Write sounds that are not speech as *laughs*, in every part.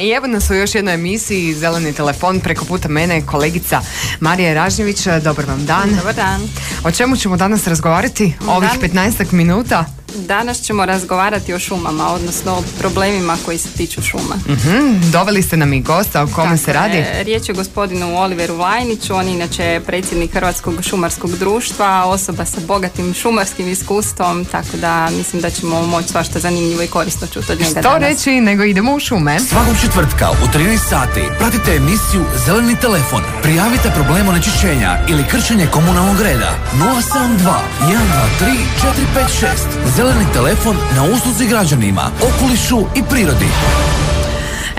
I evo nas u još jednoj emisiji Zeleni telefon preko puta mene kolegica Marija Ražnjević. Dobar vam dan. Dobar dan. O čemu ćemo danas razgovarati? Ovih Dan- 15 minuta? Danas ćemo razgovarati o šumama, odnosno o problemima koji se tiču šuma. Mhm, doveli ste nam i gosta, o kome se radi? Riječ je o gospodinu Oliveru Vlajniću, on je inače predsjednik Hrvatskog šumarskog društva, osoba sa bogatim šumarskim iskustvom, tako da mislim da ćemo moći svašta zanimljivo i korisno čuti od njega Što danas. reći nego idemo u šume? Svakog četvrtka u 13 sati pratite emisiju Zeleni telefon. Prijavite problem onečišćenja ili kršenje komunalnog reda 072 123 456. Zeleni telefon na usluzi građanima, okolišu i prirodi.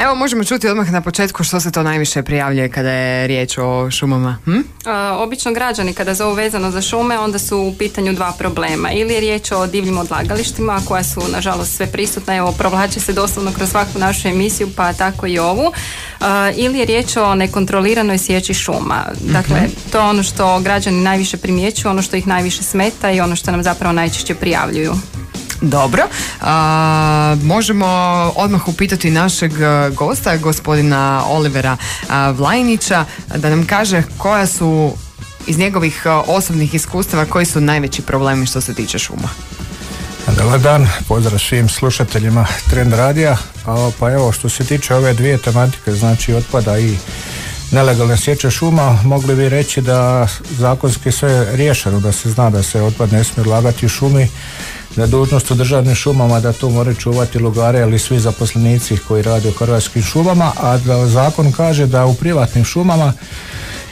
Evo možemo čuti odmah na početku što se to najviše prijavljuje kada je riječ o šumama. Hm? E, obično građani kada zovu vezano za šume onda su u pitanju dva problema. Ili je riječ o divljim odlagalištima koja su nažalost sve prisutna, evo provlače se doslovno kroz svaku našu emisiju pa tako i ovu. Ili je riječ o nekontroliranoj sjeći šuma. Dakle, to je ono što građani najviše primjećuju, ono što ih najviše smeta i ono što nam zapravo najčešće prijavljuju. Dobro, a, možemo odmah upitati našeg e, gosta, gospodina Olivera a, Vlajnića, da nam kaže koja su iz njegovih e, osobnih iskustava koji su najveći problemi što se tiče šuma. Dobar dan, pozdrav svim slušateljima Trend Radija. A, Pa evo, što se tiče ove dvije tematike, znači otpada i nelegalne sječe šuma, mogli bi reći da zakonski sve je riješeno, da se zna da se otpad ne smije odlagati u šumi, da je dužnost u državnim šumama da to moraju čuvati lugare ili svi zaposlenici koji rade u hrvatskim šumama, a da zakon kaže da u privatnim šumama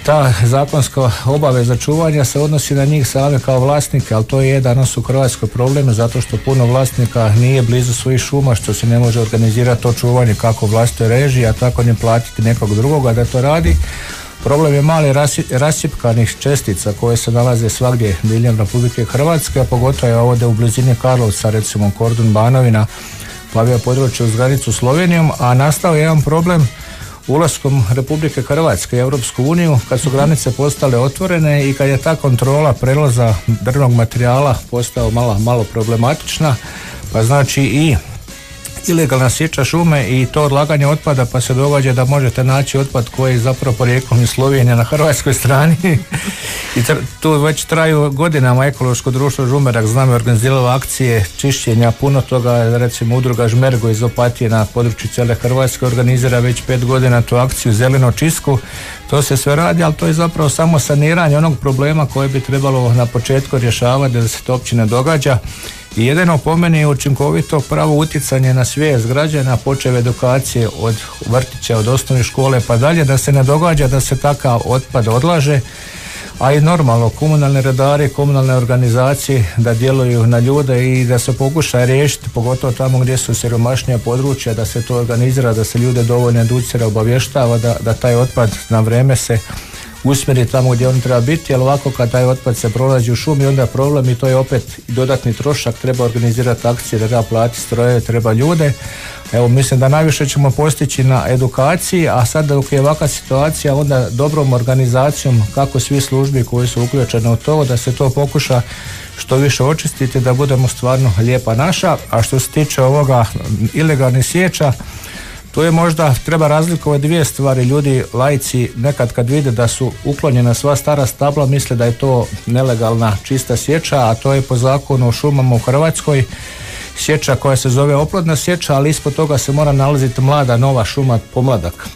ta zakonska obaveza čuvanja se odnosi na njih same kao vlasnike, ali to je danas u Hrvatskoj problem zato što puno vlasnika nije blizu svojih šuma što se ne može organizirati to čuvanje kako vlastitoj režiji, a tako ni platiti nekog drugoga da to radi. Problem je mali rasi, rasipkanih čestica koje se nalaze svagdje diljem Republike Hrvatske, a pogotovo je ovdje u blizini Karlovca, recimo Kordun Banovina, plavija područje uz granicu Slovenijom, a nastao je jedan problem ulaskom Republike Hrvatske u Europsku uniju, kad su granice postale otvorene i kad je ta kontrola prelaza drvnog materijala postao malo, malo problematična, pa znači i ilegalna sječa šume i to odlaganje otpada pa se događa da možete naći otpad koji je zapravo porijeklom iz Slovenije na hrvatskoj strani. *laughs* I tu već traju godinama ekološko društvo Žumerak znamo je organiziralo akcije čišćenja. Puno toga recimo udruga Žmergo iz Opatije na području cijele Hrvatske organizira već pet godina tu akciju zeleno čisku. To se sve radi ali to je zapravo samo saniranje onog problema koje bi trebalo na početku rješavati da se to uopće ne događa i jedino po meni je učinkovito pravo utjecanje na svijest građana, počev edukacije od vrtića, od osnovne škole pa dalje, da se ne događa da se takav otpad odlaže, a i normalno komunalni redari, komunalne organizacije da djeluju na ljude i da se pokuša riješiti, pogotovo tamo gdje su siromašnija područja, da se to organizira, da se ljude dovoljno educira, obavještava da, da taj otpad na vrijeme se usmjeri tamo gdje on treba biti, ali ovako kad taj otpad se prolazi u šumi, onda problem i to je opet dodatni trošak, treba organizirati akcije, treba platiti stroje, treba ljude. Evo mislim da najviše ćemo postići na edukaciji, a sad dok je ovakva situacija, onda dobrom organizacijom kako svi službi koji su uključene u to, da se to pokuša što više očistiti, da budemo stvarno lijepa naša, a što se tiče ovoga ilegalnih sječa, tu je možda treba razlikovati dvije stvari. Ljudi, lajci, nekad kad vide da su uklonjena sva stara stabla, misle da je to nelegalna čista sječa, a to je po zakonu o šumama u Hrvatskoj sječa koja se zove oplodna sječa, ali ispod toga se mora nalaziti mlada nova šuma pomladak.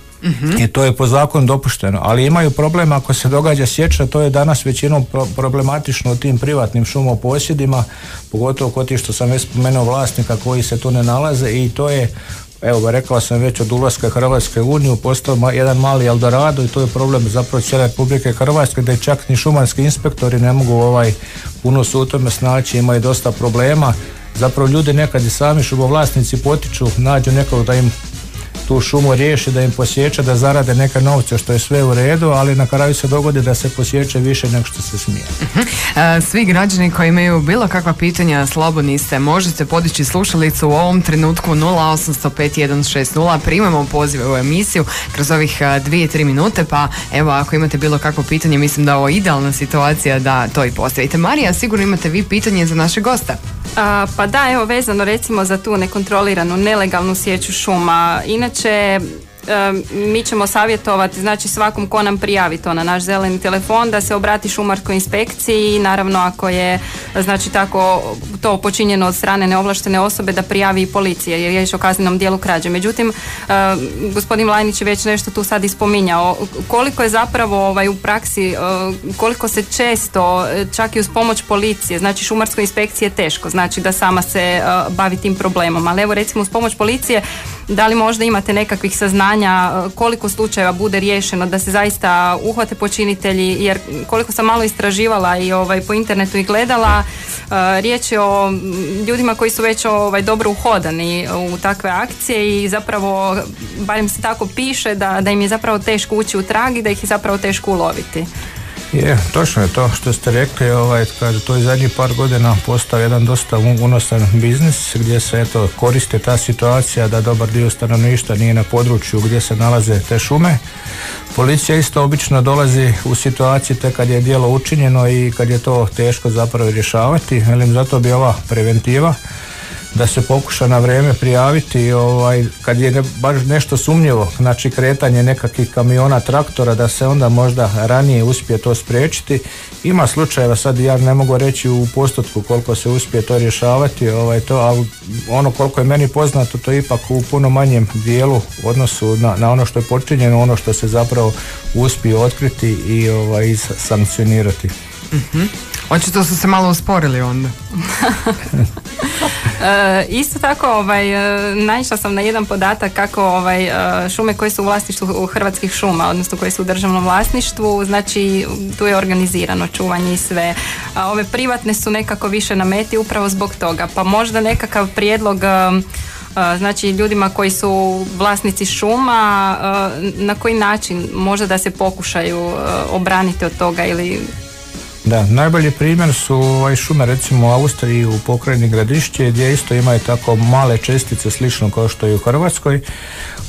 I to je po zakonu dopušteno, ali imaju problem ako se događa sječa, to je danas većinom pro- problematično u tim privatnim šumoposjedima, pogotovo kod tih što sam već spomenuo vlasnika koji se tu ne nalaze i to je Evo, rekao sam već od ulaska Hrvatske u Uniju postao jedan mali Eldorado i to je problem zapravo cijele Republike Hrvatske da čak ni šumarski inspektori ne mogu ovaj puno su u tome snaći, imaju dosta problema. Zapravo ljudi nekad i sami šumovlasnici potiču, nađu nekog da im tu šumu riješi, da im posječe, da zarade neke novce što je sve u redu, ali na kraju se dogodi da se posječe više nego što se smije. E, Svi građani koji imaju bilo kakva pitanja slobodni ste, možete podići slušalicu u ovom trenutku 08005160, primamo pozive u emisiju kroz ovih e, dvije, tri minute, pa evo ako imate bilo kakvo pitanje, mislim da je ovo idealna situacija da to i postavite. Marija, sigurno imate vi pitanje za našeg gosta. A, pa da, evo vezano recimo za tu nekontroliranu, nelegalnu sjeću šuma. Inače, e, mi ćemo savjetovati znači svakom ko nam prijavi to na naš zeleni telefon da se obrati šumarskoj inspekciji i naravno ako je znači tako to počinjeno od strane neovlaštene osobe da prijavi i policije jer je o kaznenom dijelu krađe. Međutim, gospodin Lajnić je već nešto tu sad ispominjao. Koliko je zapravo ovaj, u praksi, koliko se često, čak i uz pomoć policije, znači šumarskoj inspekciji je teško, znači da sama se bavi tim problemom. Ali evo recimo uz pomoć policije, da li možda imate nekakvih saznanja e, koliko slučajeva bude riješeno da se zaista uhvate počinitelji, jer koliko sam malo istraživala i ovaj, po internetu i gledala, e, riječ je o ljudima koji su već ovaj, dobro uhodani u takve akcije i zapravo, barem se tako piše, da, da im je zapravo teško ući u trag i da ih je zapravo teško uloviti. Je, točno je to što ste rekli, ovaj, kaže, to je zadnjih par godina postao jedan dosta unosan biznis gdje se eto koriste ta situacija da dobar dio stanovništva nije na području gdje se nalaze te šume. Policija isto obično dolazi u situaciji te kad je djelo učinjeno i kad je to teško zapravo rješavati, zato bi ova preventiva da se pokuša na vrijeme prijaviti ovaj, kad je ne- baš nešto sumnjivo, znači kretanje nekakvih kamiona, traktora, da se onda možda ranije uspije to spriječiti. Ima slučajeva, sad ja ne mogu reći u postotku koliko se uspije to rješavati, ovaj, to, ali ono koliko je meni poznato, to je ipak u puno manjem dijelu u odnosu na, na ono što je počinjeno, ono što se zapravo uspije otkriti i ovaj, i sankcionirati. Očito su se malo usporili onda. *laughs* E, isto tako, ovaj, e, naišla sam na jedan podatak kako ovaj, e, šume koje su u vlasništvu Hrvatskih šuma, odnosno koje su u državnom vlasništvu, znači tu je organizirano čuvanje i sve. A ove privatne su nekako više na meti upravo zbog toga. Pa možda nekakav prijedlog e, znači ljudima koji su vlasnici šuma, na koji način možda da se pokušaju obraniti od toga ili Da, najbolji primjer su ovaj šume recimo u Austriji u pokrajini Gradišće gdje isto imaju tako male čestice slično kao što i u Hrvatskoj.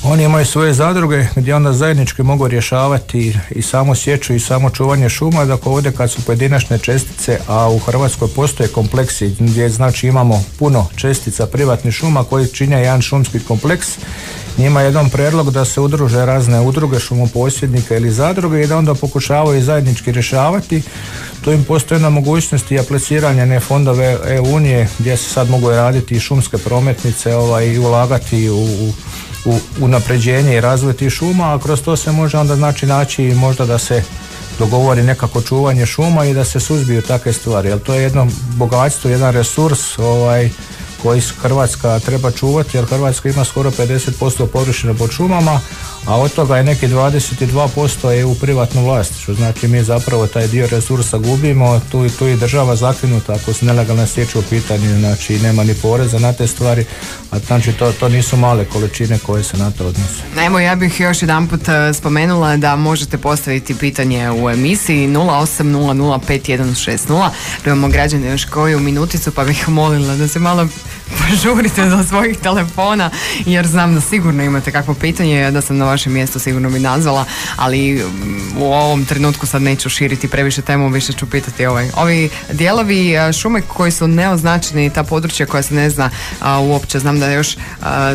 Oni imaju svoje zadruge gdje onda zajednički mogu rješavati i samo sječu i samo čuvanje šuma, dok ovdje kad su pojedinačne čestice, a u Hrvatskoj postoje kompleksi gdje znači imamo puno čestica privatnih šuma koji čine jedan šumski kompleks njima je jedan predlog da se udruže razne udruge šumoposjednika ili zadruge i da onda pokušavaju zajednički rješavati. Tu im postoji jedna mogućnost i apliciranja ne fondove EU-unije gdje se sad mogu raditi i šumske prometnice ovaj, i ulagati u, u u unapređenje i razvoj tih šuma, a kroz to se može onda znači naći i možda da se dogovori nekako čuvanje šuma i da se suzbiju takve stvari, jer to je jedno bogatstvo, jedan resurs ovaj, koji Hrvatska treba čuvati, jer Hrvatska ima skoro 50% površine pod šumama, a od toga je neki 22% je u privatnom vlasništvu. Znači mi zapravo taj dio resursa gubimo, tu, tu je država zakinuta ako se nelegalna sječa u pitanju, znači nema ni poreza na te stvari, a znači to, to nisu male količine koje se na to odnose. Evo ja bih još jedanput e, spomenula da možete postaviti pitanje u emisiji 08005160. Imamo građane još koju minuticu pa bih molila da se malo požurite do svojih telefona jer znam da sigurno imate kakvo pitanje da sam na vašem mjestu sigurno bi nazvala ali mm, u ovom trenutku sad neću širiti previše temu više ću pitati ovaj. ovi dijelovi a, šume koji su neoznačeni ta područja koja se ne zna a, uopće znam da još a,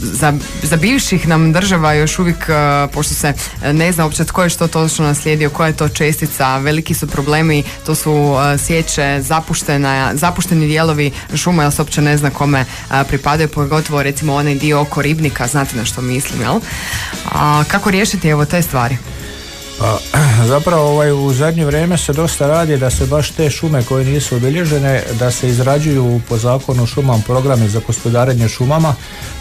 za, za bivših nam država još uvijek a, pošto se ne zna uopće tko je što točno naslijedio koja je to čestica veliki su problemi to su a, sječe zapuštena, zapušteni dijelovi šuma se uopće ne zna kome pripadaju pogotovo recimo onaj dio oko ribnika znate na što mislim jel? A, kako riješiti evo te stvari? Pa, *clears throat* zapravo ovaj, u zadnje vrijeme se dosta radi da se baš te šume koje nisu obilježene, da se izrađuju po zakonu o šumama programi za gospodarenje šumama,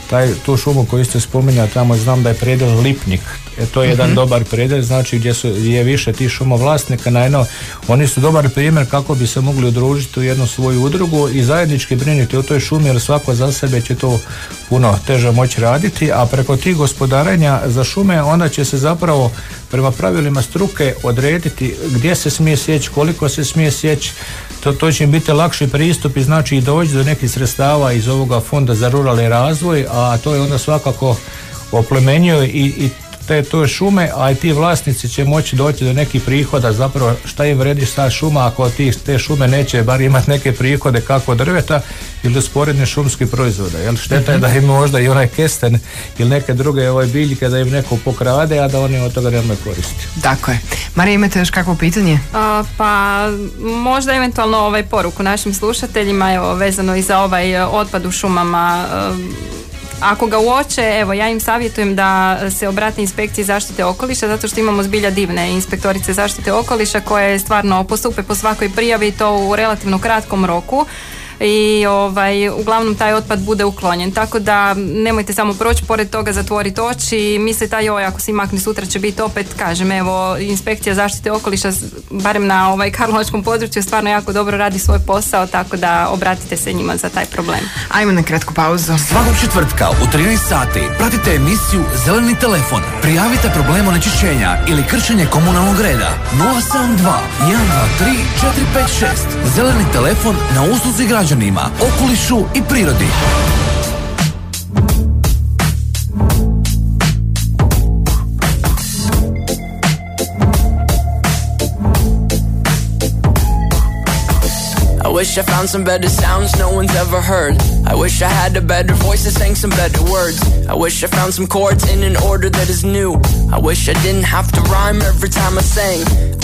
taj, tu šumu koju ste spominjali tamo znam da je predel Lipnik. E, to je jedan dobar predel znači gdje, su, gdje je više tih šumovlasnika najedno oni su dobar primjer kako bi se mogli udružiti u jednu svoju udrugu i zajednički brinuti o toj šumi jer svako za sebe će to puno teže moći raditi a preko tih gospodarenja za šume onda će se zapravo prema pravilima struke odrediti gdje se smije sjeći, koliko se smije sjeći. To, to će im biti lakši pristup i znači i doći do nekih sredstava iz ovoga fonda za ruralni razvoj, a to je onda svakako oplemenjuje i, i te to šume, a i ti vlasnici će moći doći do nekih prihoda, zapravo šta im vredi ta šuma ako ti, te šume neće bar imati neke prihode kako drveta ili sporedne šumskih proizvoda. Jel šteta je da im možda i onaj kesten ili neke druge ovaj biljke da im neko pokrade, a da oni od toga nemaju koristi. Tako je. Marija, imate još kakvo pitanje? A, pa možda eventualno ovaj poruku našim slušateljima evo vezano i za ovaj e, otpad u šumama e, ako ga uoče, evo ja im savjetujem da se obrate inspekciji zaštite okoliša zato što imamo zbilja divne inspektorice zaštite okoliša koje stvarno postupe po svakoj prijavi to u relativno kratkom roku i ovaj, uglavnom taj otpad bude uklonjen. Tako da nemojte samo proći pored toga zatvoriti oči i mislite aj joj ako se makne sutra će biti opet kažem evo inspekcija zaštite okoliša barem na ovaj karlovačkom području stvarno jako dobro radi svoj posao tako da obratite se njima za taj problem. Ajmo na kratku pauzu. Svakog četvrtka u 13 sati pratite emisiju Zeleni telefon. Prijavite problem onečišćenja ili kršenje komunalnog reda 072 123 456. Zeleni telefon na usluzi građanima, okolišu i prirodi. I wish I found some better sounds no one's ever heard. I wish I had a better voice that sang some better words. I wish I found some chords in an order that is new. I wish I didn't have to rhyme every time I sang.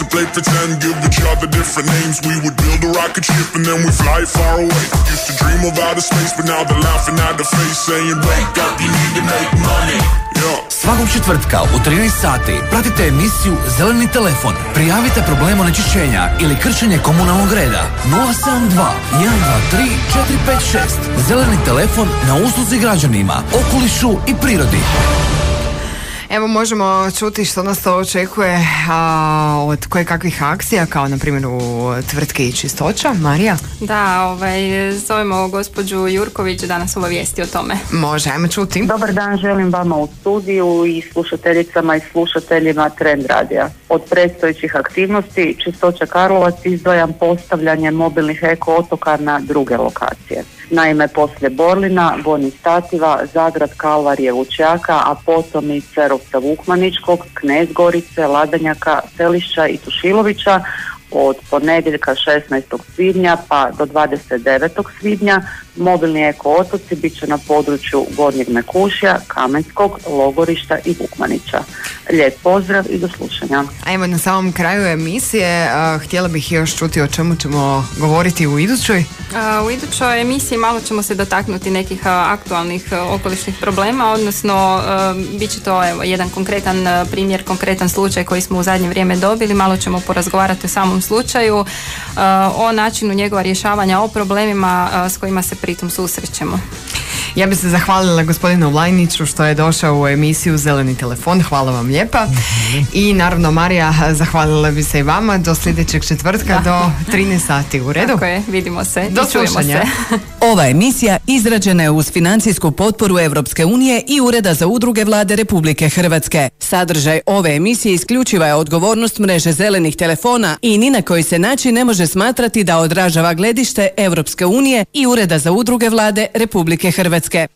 To play pretend, give each other different names. We would build a rocket ship and then we fly far away. Used to dream of outer space, but now they're laughing at the face, saying, Wake up, you need to make money. Svakog četvrtka u 13 sati pratite emisiju Zeleni telefon. Prijavite problem onečišćenja ili kršenje komunalnog reda. 072 123 456. Zeleni telefon na usluzi građanima, okolišu i prirodi. Evo možemo čuti što nas to očekuje a, od koje kakvih akcija, kao na primjer u tvrtki Čistoća. Marija? Da, ovaj, zovemo gospođu Jurković da nas obavijesti o tome. Može, ajmo čuti. Dobar dan, želim vama u studiju i slušateljicama i slušateljima Trend Radija. Od predstojećih aktivnosti Čistoća Karlovac izdvajam postavljanje mobilnih eko otoka na druge lokacije. Naime, poslije Borlina, Vojnih Stativa, Zagrad, Kalvarije, Vučjaka, a potom i Cerovca Vukmaničkog, Knezgorice, Ladanjaka, Selišća i Tušilovića od ponedjeljka 16. svibnja pa do 29. svibnja mobilni eko otoci bit će na području Gornjeg Mekušja, Kamenskog, Logorišta i Vukmanića. Lijep pozdrav i do slušanja. A evo na samom kraju emisije a, htjela bih još čuti o čemu ćemo govoriti u idućoj. A, U idućoj emisiji malo ćemo se dotaknuti nekih a, aktualnih a, okolišnih problema, odnosno a, bit će to evo, jedan konkretan a, primjer, konkretan slučaj koji smo u zadnje vrijeme dobili. Malo ćemo porazgovarati o samom slučaju, a, o načinu njegova rješavanja, o problemima a, s kojima se pritom susrećemo. Ja bih se zahvalila gospodinu Vlajniću što je došao u emisiju Zeleni telefon. Hvala vam lijepa. I naravno Marija, zahvalila bi se i vama do sljedećeg četvrtka do 13 sati. U redu? Tako je, vidimo se Do i čujemo slušanja. se. Ova emisija izrađena je uz financijsku potporu Europske unije i Ureda za udruge vlade Republike Hrvatske. Sadržaj ove emisije isključiva je odgovornost mreže zelenih telefona i ni na koji se način ne može smatrati da odražava gledište Europske unije i Ureda za udruge vlade Republike Hrvatske.